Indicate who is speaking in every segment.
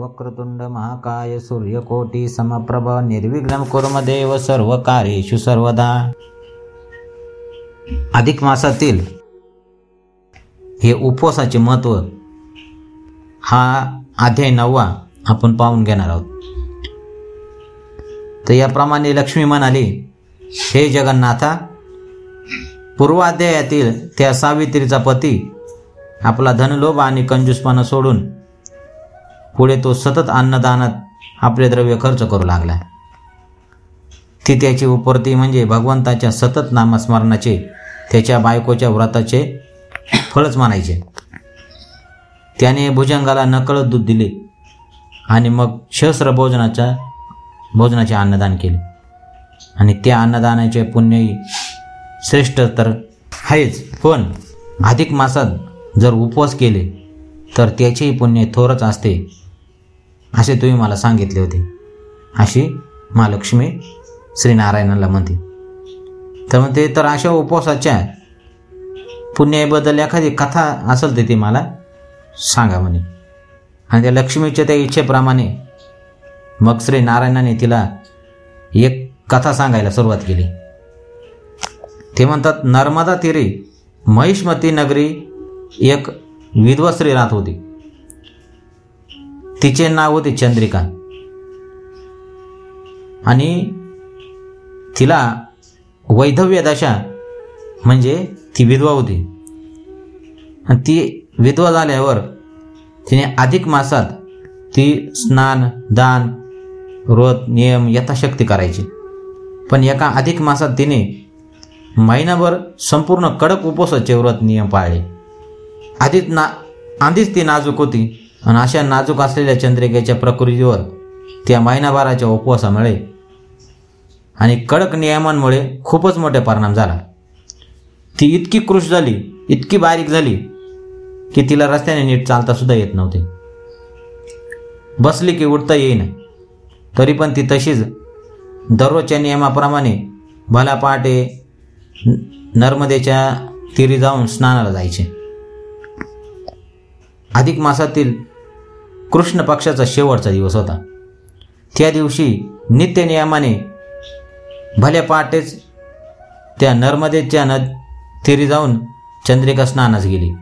Speaker 1: वक्रतुंड महाकाय सूर्यकोटी समप्रभ निर्विघ्न कुर्मदेव सर्व कार्येषु सर्वदा. अधिक मासातील हे उपवासाचे महत्त्व हा अध्याय नववा आपण पाहून घेणार आहोत. तर याप्रमाणे लक्ष्मी म्हणाली हे जगन्नाथा पूर्वाध्यायातील त्या सावित्रीचा पती आपला धनलोभ आणि कंजूसपणा सोडून पुढे तो सतत अन्नदानात आपले द्रव्य खर्च करू लागला ती त्याची उपरती म्हणजे भगवंताच्या सतत नामस्मरणाचे त्याच्या बायकोच्या व्रताचे फळच मानायचे त्याने भुजंगाला नकळत दूध दिले आणि मग सहस्र भोजनाच्या भोजनाचे अन्नदान केले. आणि त्या अन्नदानाचे पुण्यही श्रेष्ठ तर आहेच पण अधिक मासात जर उपवास केले तर त्याचेही पुण्य थोरच असते. असे तुम्ही मला सांगितले होते. अशी महालक्ष्मी श्रीनारायणाला म्हणते. तर म्हणते तर अशा उपवासाच्या पुण्याबद्दल एखादी कथा असेल तर ती मला सांगा म्हणे. आणि त्या लक्ष्मीच्या त्या इच्छेप्रमाणे मग श्री नारायणाने तिला एक कथा सांगायला सुरुवात केली. ते म्हणतात नर्मदा तिरी महिष्मती नगरी एक विधवा स्त्री राहत होती. तिचे नाव होते चंद्रिका आणि तिला वैधव्य दशा म्हणजे ती विधवा होती. आणि ती विधवा झाल्यावर तिने अधिक मासात ती स्नान दान व्रत नियम यथाशक्ती करायची. पण एका अधिक मासात तिने महिनाभर संपूर्ण कडक उपवासाचे व्रत नियम पाळले. आधीच ना आधीच ती नाजूक होती. आणि अशा नाजूक असलेल्या चंद्रिकेच्या प्रकृतीवर त्या महिनाभराच्या उपवासामुळे आणि कडक नियमांमुळे खूपच मोठा परिणाम झाला. ती इतकी कृश झाली इतकी बारीक झाली की तिला रस्त्याने नीट चालता सुद्धा येत नव्हते. बसली की उठता येईना. तरी पण ती तशीच दररोजच्या नियमाप्रमाणे भला पहाटे नर्मदेच्या तीरी जाऊन स्नानाला जायचे. अधिक मासातील कृष्ण पक्षाचा शेवटचा दिवस होता. त्या दिवशी नित्य नियमाने भल्या पहाटेच त्या नर्मदेच्या नद तिरी जाऊन चंद्रिका स्नानास गेली.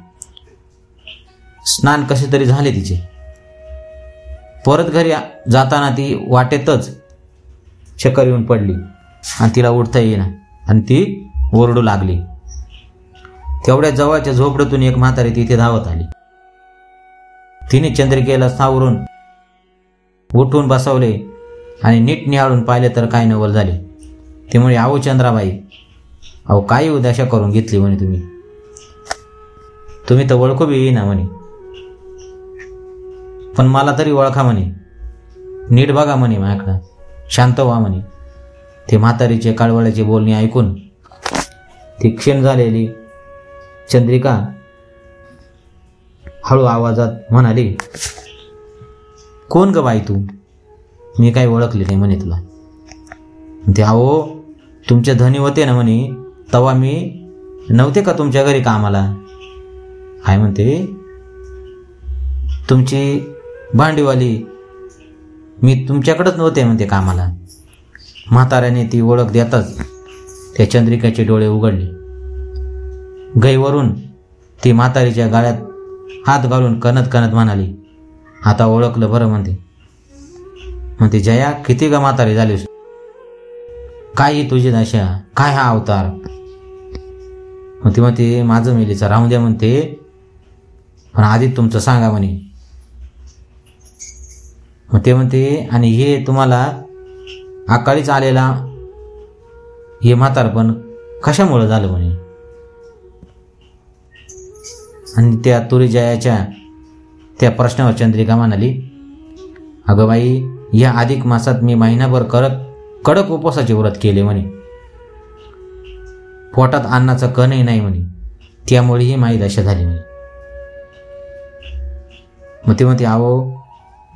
Speaker 1: स्नान कसे तरी झाले तिचे. परत घरी जाताना ती वाटेतच चक्कर येऊन पडली आणि तिला उठता येईना आणि ती ओरडू लागली. तेवढ्या जवळच्या झोपडीतून एक म्हातारी तिथे धावत आली. तिने चंद्रिकेला सावरून उठून बसवले आणि नीट निहाळून पाहिले तर काय नवल झाले. ते म्हणे आहो चंद्राबाई अहो काय उदाशा करून घेतली म्हणे तुम्ही? तुम्ही तर ओळखू बी येईना म्हणे. पण मला तरी ओळखा म्हणे. नीट बघा म्हणे माझ्याकडं. शांत व्हा म्हणे. ते म्हातारीचे काळवळ्याचे बोलणे ऐकून ती क्षीण झालेली चंद्रिका हळू आवाजात म्हणाली कोण ग बाई तू? मी काही ओळखले नाही म्हणे तुला. ते अहो तुमचे धनी होते ना म्हणे तवा मी नव्हते का तुमच्या घरी कामाला? काय म्हणते तुमची भांडीवाली मी तुमच्याकडंच नव्हते म्हणते कामाला. म्हाताऱ्याने ती ओळख देताच त्या चंद्रिकाचे डोळे उघडले. गईवरून ती म्हातारीच्या गाळ्यात हात घालून कणत कणत म्हणाली आता ओळखलं बरं म्हणते. म्हणते जया किती ग म्हातारी झालीस काय ही तुझी दशा काय हा अवतार? म्हणते म्हणते माझं मेलीचा राहून द्या म्हणते. पण आधी तुमचं सांगा म्हणे. मग ते म्हणते आणि हे तुम्हाला अकाळीच आलेला हे म्हातारपण कशामुळं झालं म्हणे. आणि त्या तुरी जयाच्या त्या प्रश्नावर चंद्रिका म्हणाली अगं बाई या अधिक मासात मी महिनाभर कडक कडक उपवासाचे व्रत केले म्हणे. पोटात अन्नाचा कणही नाही म्हणे. त्यामुळे ही माई दशा झाली म्हणे. मग ते म्हणते आहो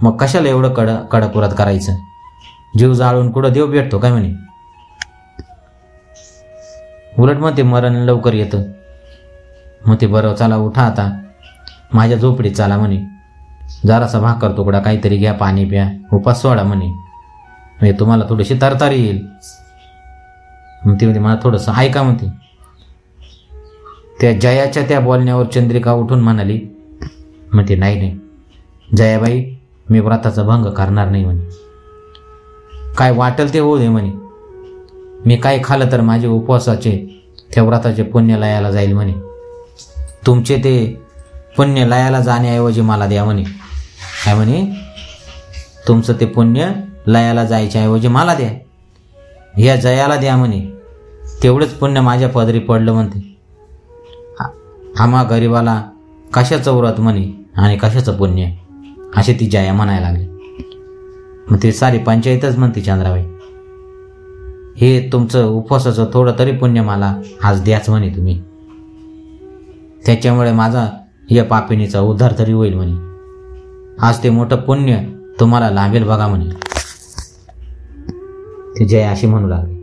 Speaker 1: मग कशाला एवढं कड कडक व्रत करायचं? जीव जाळून कुठं देव भेटतो काय म्हणे? उलट मग ते मरण लवकर येतं. मग ते बरं चला उठा आता. माझ्या झोपडीत चाला म्हणे. जरासा भाकर तुकडा काहीतरी घ्या पाणी प्या उपास सोडा म्हणे. म्हणजे तुम्हाला थोडीशी तरतारी येईल. मग ती म्हणते मला थोडंसं ऐका म्हणते. त्या जयाच्या त्या बोलण्यावर चंद्रिका उठून म्हणाली म्हणते नाही नाही. जयाबाई मी व्रताचा भंग करणार नाही म्हणे. काय वाटेल ते होऊ दे म्हणे. मी काय खालं तर माझे उपवासाचे त्या व्रताचे पुण्य लयाला जाईल म्हणे. तुमचे ते पुण्य लयाला जाण्याऐवजी मला द्या म्हणे. काय म्हणे? तुमचं ते पुण्य लयाला जायच्याऐवजी मला द्या. या जयाला द्या म्हणे. तेवढंच पुण्य माझ्या पदरी पडलं म्हणते. आम्हा गरिबाला कशाचं व्रत म्हणे आणि कशाचं पुण्य? असे ती जया म्हणायला लागली. मग ते सारी पंचायतच म्हणते चंद्राबाई. हे तुमचं उपवासाचं थोडं तरी पुण्य मला आज द्याच म्हणे तुम्ही. त्याच्यामुळे माझा या पापिणीचा उद्धार तरी होईल म्हणे. आज ते मोठं पुण्य तुम्हाला लाभेल बघा म्हणे. ते जया अशी म्हणू लागले.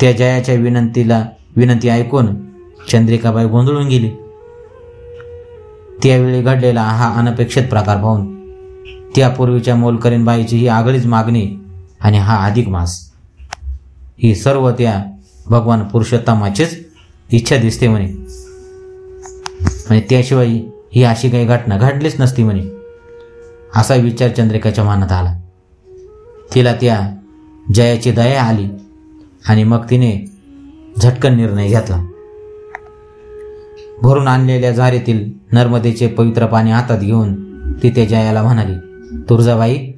Speaker 1: त्या जयाच्या विनंतीला विनंती ऐकून चंद्रिकाबाई गोंधळून गेली. त्यावेळी घडलेला हा अनपेक्षित प्रकार पाहून त्यापूर्वीच्या मोलकरीन बाईची ही आगळीच मागणी आणि हा अधिक मास. ही सर्व त्या भगवान पुरुषोत्तमाचीच इच्छा दिसते म्हणे. म्हणजे त्याशिवाय ही अशी काही घटना घडलीच नसती म्हणे. असा विचार चंद्रिकाच्या मनात आला. तिला त्या जयाची दया आली आणि मग तिने झटकन निर्णय घेतला. भरून आणलेल्या झारीतील नर्मदेचे पवित्र पाणी हातात घेऊन ती त्या जयाला म्हणाली तुळजाबाई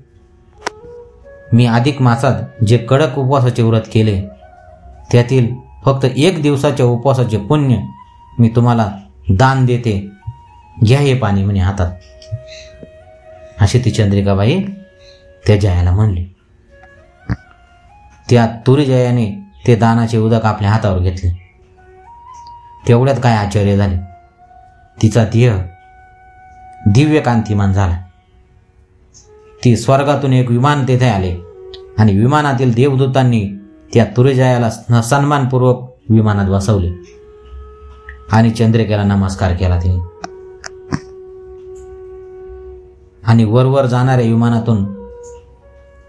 Speaker 1: मी अधिक मासात जे कडक उपवासाचे व्रत केले त्यातील फक्त एक दिवसाच्या उपवासाचे पुण्य मी तुम्हाला दान देते. घ्या हे पाणी म्हणे हातात. अशी ती चंद्रिकाबाई त्या जयाला म्हणली. त्या तुरीजयाने ते दानाचे उदक आपल्या हातावर घेतले. तेवढ्यात काय आश्चर्य झाले. तिचा देह दिव्य कांतिमान झाला. ती स्वर्गातून एक विमान तेथे आले आणि विमानातील देवदूतांनी त्या तुरेजयाला सन्मानपूर्वक विमानात बसवले. आणि चंद्रिकेला नमस्कार केला तिने. आणि वरवर जाणाऱ्या विमानातून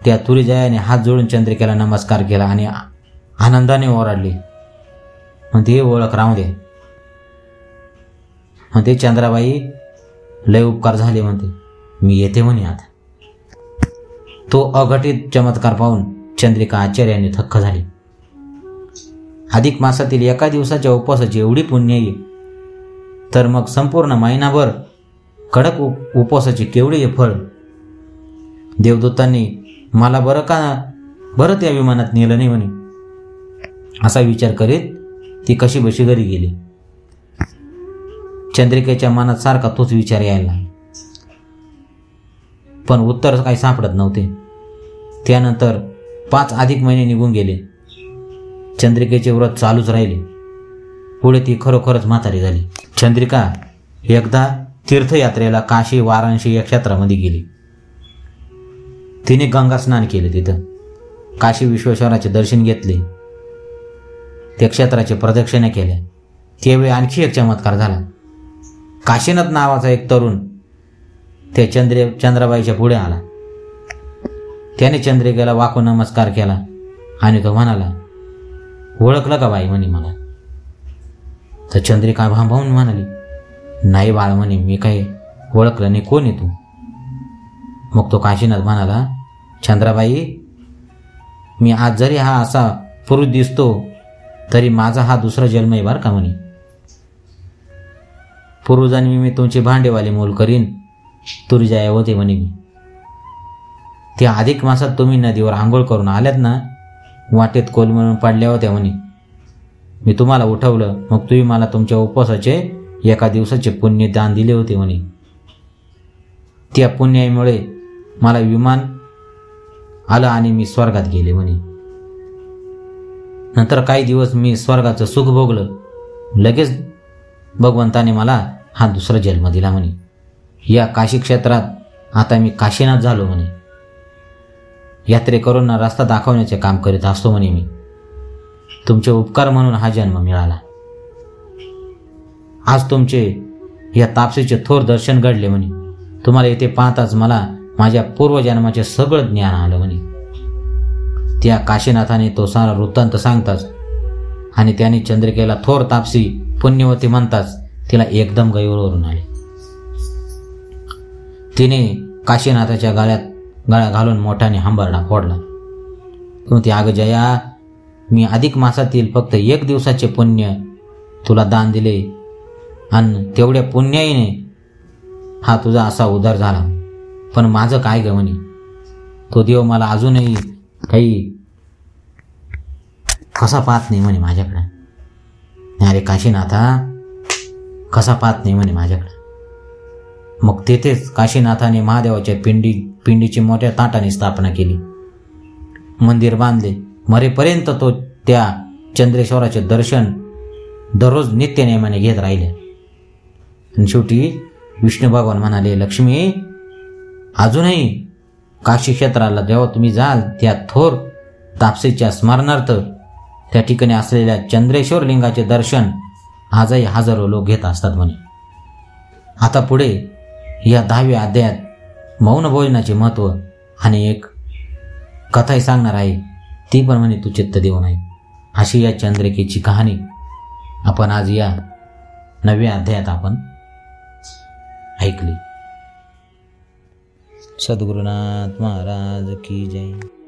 Speaker 1: त्या तुरीजयाने हात जोडून चंद्रिकेला नमस्कार केला आणि आनंदाने ओरडली. म्हणते ओळख राहू दे. म्हणते चंद्राबाई लय उपकार झाले म्हणते. मी येते म्हणे आता. तो अघटित चमत्कार पाहून चंद्रिका आश्चर्याने थक्क झाली. अधिक मासातील एका दिवसाच्या उपवासाची एवढी पुण्य आहे. तर मग संपूर्ण महिनाभर कडक उप उपवासाचे केवढे हे फळ? देवदूतांनी मला बरं का बरं त्या विमानात नेलं नाही म्हणे. असा विचार करीत ती कशी बशी घरी गेली. चंद्रिकेच्या मनात सारखा तोच विचार यायला पण उत्तर काही सापडत नव्हते. त्यानंतर पाच अधिक महिने निघून गेले. चंद्रिकेचे व्रत चालूच राहिले. पुढे ती खरोखरच म्हातारी झाली. चंद्रिका एकदा तीर्थयात्रेला काशी वाराणसी या क्षेत्रामध्ये गेली. तिने गंगा स्नान केले तिथं. काशी विश्वेश्वराचे दर्शन घेतले. त्या क्षेत्राचे प्रदक्षिणा केल्या. त्यावेळी आणखी एक चमत्कार झाला. काशीनाथ नावाचा एक तरुण त्या चंद्रे चंद्राबाईच्या पुढे आला. त्याने चंद्रिकेला वाकून नमस्कार केला आणि तो म्हणाला ओळखलं का बाई म्हणे मला? तर चंद्रिका भांभावून म्हणाली नाही बाळ म्हणे मी काही ओळखलं नाही. कोण आहे तू? मग तो काशीनाथ म्हणाला चंद्राबाई मी आज जरी हा असा पुरुष दिसतो तरी माझा हा दुसरा जन्म आहे बरं का म्हणे. पूर्वजांनी मी तुमचे भांडेवाले मोल करीन तुरीजाया होते म्हणे मी. त्या अधिक मासात तुम्ही नदीवर आंघोळ करून आल्यात ना वाटेत कोलमळून पाडल्या होत्या म्हणे. मी तुम्हाला उठवलं मग तुम्ही मला तुमच्या उपवासाचे एका दिवसाचे पुण्य दान दिले होते म्हणे. त्या पुण्यामुळे मला विमान आलं आणि मी स्वर्गात गेले म्हणे. नंतर काही दिवस मी स्वर्गाचं सुख भोगलं. लगेच भगवंताने मला हा दुसरा जन्म दिला म्हणे. या काशी क्षेत्रात आता मी काशीनाथ झालो म्हणे. यात्रेकरूंना रस्ता दाखवण्याचे काम करीत असतो म्हणे मी. तुमचे उपकार म्हणून हा जन्म मिळाला. आज तुमचे या तापसीचे थोर दर्शन घडले म्हणे. तुम्हाला इथे पाहताच मला माझ्या पूर्वजन्माचे सगळं ज्ञान आलं म्हणे. त्या काशीनाथाने तो सारा वृत्तांत सांगताच आणि त्याने चंद्रिकेला थोर तापसी पुण्यवती म्हणताच तिला एकदम गैरवरून आले. तिने काशीनाथाच्या गाळ्यात गळा घालून मोठ्याने हंबरडा फोडला. ती आग जया. मी अधिक मासातील फक्त एक दिवसाचे पुण्य तुला दान दिले. आणि तेवढ्या पुण्याईने हा तुझा असा उदार झाला. पण माझं काय गवणी म्हणे? तो देव मला अजूनही काही कसा पाहत नाही म्हणे माझ्याकडे. अरे काशीनाथा कसा पाहत नाही म्हणे माझ्याकडे. मग तेथेच काशीनाथाने महादेवाच्या पिंडी पिंडीची मोठ्या ताटाने स्थापना केली. मंदिर बांधले. मरेपर्यंत तो त्या चंद्रेश्वराचे दर्शन दररोज नित्यनेमाने घेत राहिले. आणि शेवटी विष्णू भगवान म्हणाले लक्ष्मी अजूनही काशी क्षेत्राला जेव्हा तुम्ही जाल त्या थोर तापसेच्या स्मरणार्थ त्या ठिकाणी असलेल्या चंद्रेश्वर लिंगाचे दर्शन आजही हजारो लोक घेत असतात म्हणे. आता पुढे या दहाव्या अध्यायात मौन भोजनाचे महत्त्व आणि एक कथाही सांगणार आहे. ती पण म्हणे तू चित्त देऊ नाही अशी या चंद्रिकेची कहाणी आपण आज या नव्या अध्यायात आपण ऐकली. सद्गुरुनाथ महाराज की जय.